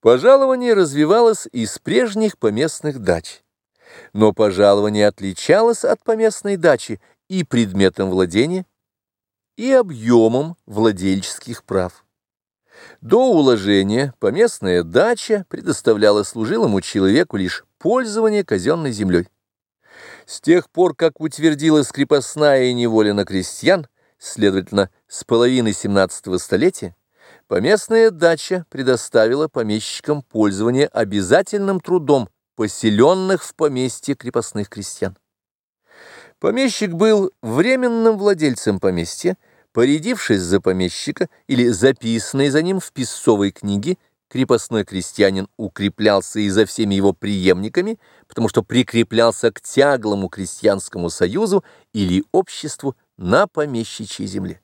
Пожалование развивалось из прежних поместных дач, но пожалование отличалось от поместной дачи и предметом владения, и объемом владельческих прав. До уложения поместная дача предоставляла служилому человеку лишь пользование казенной землей. С тех пор, как утвердилась крепостная неволя на крестьян, следовательно, с половины 17 столетия, Поместная дача предоставила помещикам пользование обязательным трудом поселенных в поместье крепостных крестьян. Помещик был временным владельцем поместья, порядившись за помещика или записанный за ним в писцовой книге, крепостной крестьянин укреплялся и за всеми его преемниками, потому что прикреплялся к тяглому крестьянскому союзу или обществу на помещичьей земле.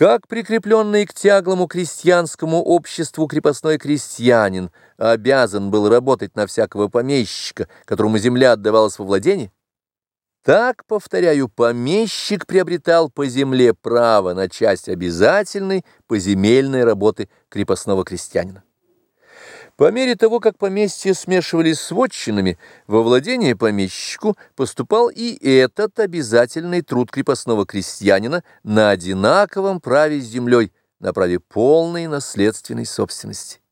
Как прикрепленный к тяглому крестьянскому обществу крепостной крестьянин обязан был работать на всякого помещика, которому земля отдавалась во владение, так, повторяю, помещик приобретал по земле право на часть обязательной поземельной работы крепостного крестьянина. По мере того, как поместья смешивались с вотчинами, во владение помещику поступал и этот обязательный труд крепостного крестьянина на одинаковом праве с землей, на праве полной наследственной собственности.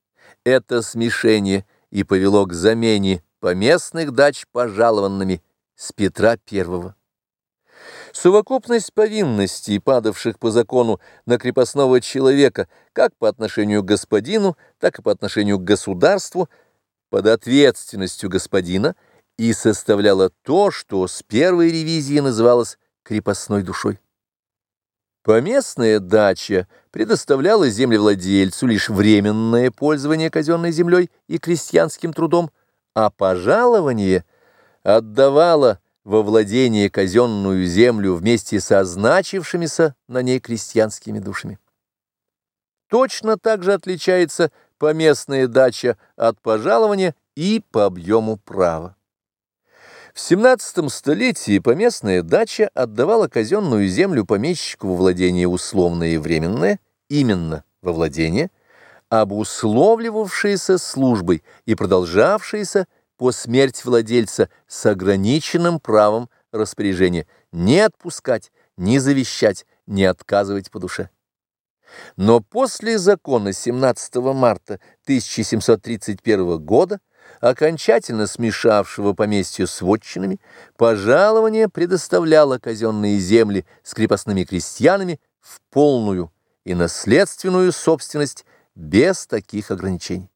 Это смешение и повело к замене поместных дач пожалованными с Петра I. Совокупность повинностей, падавших по закону на крепостного человека, как по отношению к господину, так и по отношению к государству, под ответственностью господина, и составляла то, что с первой ревизии называлось крепостной душой. Поместная дача предоставляла землевладельцу лишь временное пользование казенной землей и крестьянским трудом, а пожалование отдавало во владение казенную землю вместе со означившимися на ней крестьянскими душами. Точно так же отличается поместная дача от пожалования и по объему права. В 17 столетии поместная дача отдавала казенную землю помещику во владение условное и временное, именно во владение, обусловливавшееся службой и продолжавшееся по смерти владельца с ограниченным правом распоряжения не отпускать, не завещать, не отказывать по душе. Но после закона 17 марта 1731 года, окончательно смешавшего поместье с вотчинами, пожалование предоставляло казенные земли с крепостными крестьянами в полную и наследственную собственность без таких ограничений.